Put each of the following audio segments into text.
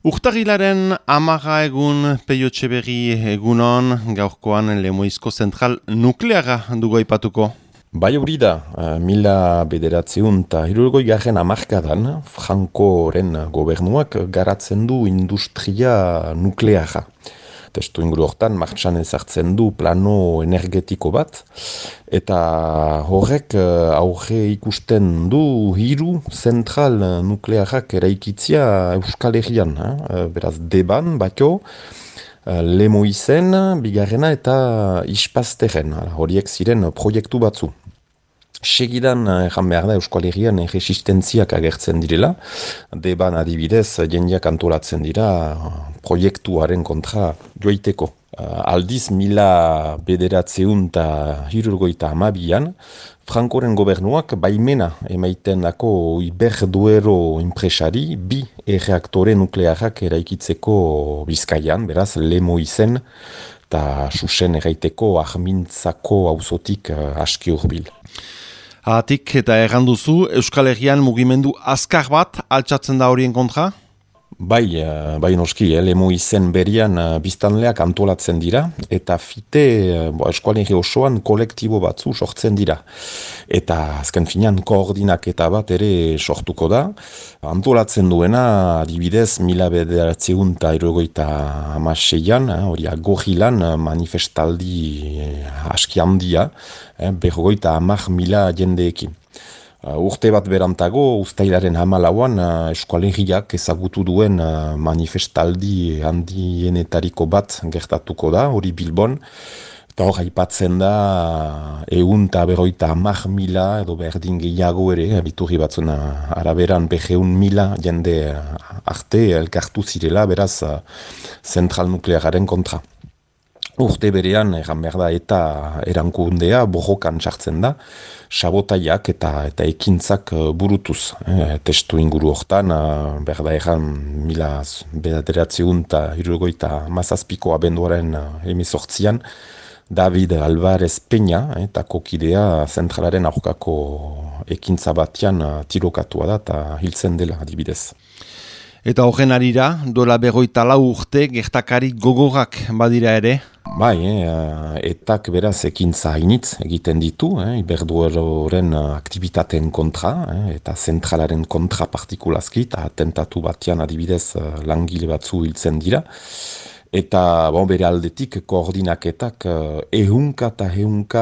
Urtagilaren amaga egun peiotxe berri egunon gaurkoan lemoizko zentral nukleaga dugu aipatuko. Bai hori da, uh, mila bederatzeun eta hirurgoi garen amarkadan Frankoren gobernuak garatzen du industria nukleaga testu inguru hortan martxan ezartzen du plano energetiko bat eta horrek uh, aurre ikusten du hiru zentral nuklearak eraikitzia Euskal Herrian, eh? beraz deban, batio, uh, lemo izen, bigarrena eta ispazteren, horiek ziren proiektu batzu. Segidan, egan behar da, Euskal Herrian resistentziak agertzen direla. Deban adibidez, jendiak antolatzen dira proiektuaren kontra joiteko. Aldiz, mila bederatzeun eta hirurgoita amabian, Frankoren gobernuak baimena emaiten dako iberduero impresari bi erreaktore nuklearak eraikitzeko bizkaian, beraz, lemo izen, eta susen erraiteko ahmintzako auzotik aski urbil. Atik eta erranduzu, Euskal Herrian mugimendu azkar bat altxatzen da horien kontra? Bai, eh, bai noski, eh, lemu izen berian uh, biztanleak antolatzen dira, eta fite uh, eskualegi osoan kolektibo batzu sortzen dira. Eta azken finean koordinak eta bat ere sortuko da. Antolatzen duena, adibidez, mila bederatzeun eta erogoita amaseian, hori uh, agogilan manifestaldi uh, aski handia, uh, berrogoita amak mila jendeekin. Uh, urte bat berantago, ustailaren hamalauan, uh, eskualeriak ezagutu duen uh, manifestaldi handienetariko bat gertatuko da, hori Bilbon. Eta hor haipatzen da, egun eta berroita amak mila, edo berdin gehiago ere, biturri batzuna araberan beheun mila jende arte elkartu zirela, beraz, zentral nuklearen kontra. Urte berean, egan behar da, eta erankundea borrokan sartzen da, sabotaiak eta eta ekintzak uh, burutuz. Eh, testu inguru hortan, uh, behar da egan mila bedateratzeun eta hirugoita mazazpiko abenduaren emizortzian, David Alvarez Peña, eh, eta kokidea zentralaren aurkako ekintza batian uh, tirokatua da eta hiltzen dela adibidez. Eta horren arira, dola begoita lau urte gertakari gogorak badira ere? Bai, eh, etak beraz ekintza hainitz egiten ditu, eh, iberdueroren aktivitateen kontra, eh, eta zentralaren kontra partikulazki, eta atentatu batian adibidez eh, langile batzu hiltzen dira. Eta bon, bere aldetik koordinaketak uh, ehunka eta ehunka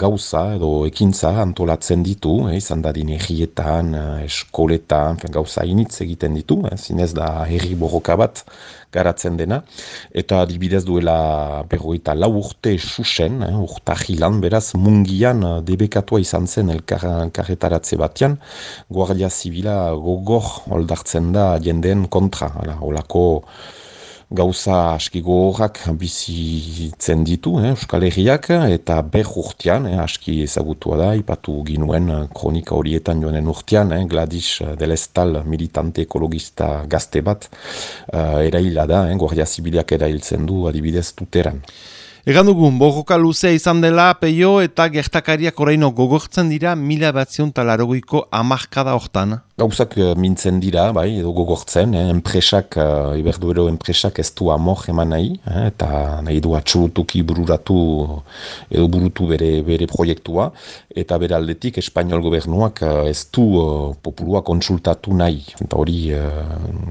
gauza edo ekintza antolatzen ditu, eh, izan da dinegietan, uh, eskoletan, fen, gauza initz egiten ditu, eh, zinez da herri borroka bat garatzen dena. Eta adibidez duela berroita lau urte susen, eh, urta jilan, beraz mungian uh, debekatua izan zen elkarretaratze batean, Guardia Zibila gogor oldartzen da jendeen kontra, holako gauza aski gogorrak bizitzen ditu eh, Euskal Herriak eta ber urtean, eh, aski ezagutua da, ipatu ginuen kronika horietan joanen urtean, eh, Gladys Delestal militante ekologista gazte bat, eh, eraila da, eh, Guardia Zibiliak erailtzen du adibidez tuteran. Egan dugu, borroka luzea izan dela, peio eta gertakariak oraino gogortzen dira mila batzion talarogoiko amarkada hortan. Gauzak uh, mintzen dira, bai, edo gogortzen, eh, enpresak, uh, iberduero enpresak ez du amor eman nahi, eh, eta nahi du atxurutuki bururatu edo burutu bere, bere proiektua, eta bere aldetik Espainiol gobernuak uh, ez du uh, populua konsultatu nahi, eta hori uh,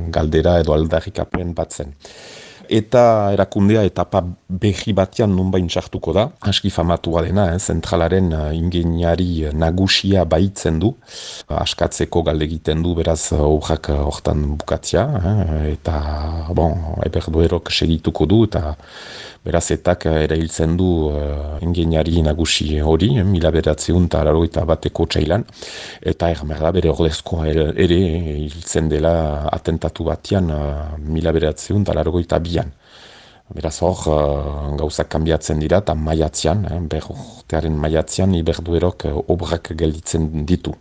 galdera edo aldarrik apen batzen eta erakundea etapa behi batean nunbain sartuko da. Aski famatua dena, eh, zentralaren uh, ingeniari nagusia baitzen du. Askatzeko galde du, beraz, horrak uh, hortan bukatzia. Eh, eta, bon, eberduerok segituko du, eta berazetak eh, ere hiltzen du uh, ingeniari nagusi hori, eh, mila beratzeun eta eta bateko txailan, eta ermerda bere ordezkoa ere hiltzen dela atentatu batean uh, mila beratzeun eta eta bian. Beraz hor, uh, gauzak kanbiatzen dira, eta maiatzean, eh, bertearen maiatzean, iberduerok uh, obrak gelditzen ditu.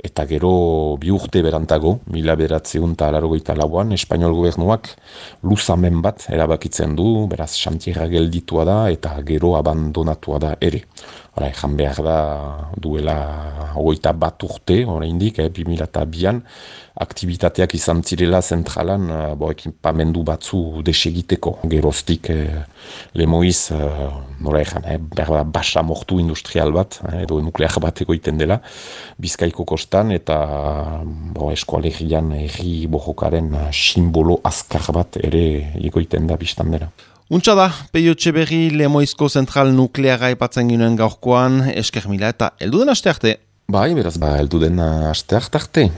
Eta gero bi urte berantago, mila beratzeun eta alarogeita lauan, Espainiol gobernuak luzamen bat erabakitzen du, beraz xantierra gelditua da eta gero abandonatua da ere. Hora, ezan behar da duela hogeita bat urte, oraindik, eh, 2002an, aktivitateak izan zirela zentralan uh, bo, ekipamendu batzu desegiteko. Geroztik eh, lemoiz, uh, nola ezan, eh, behar basa mortu industrial bat, eh, edo nuklear bat egoiten dela, bizkaiko kostan, eta bo, eskualegian erri bohokaren simbolo azkar bat ere egoiten da biztan dela. Untsa da, peio txeberri lemoizko zentral nukleara epatzen ginen gaurkoan, esker mila eta elduden aste arte. Bai, beraz, ba, elduden aste arte.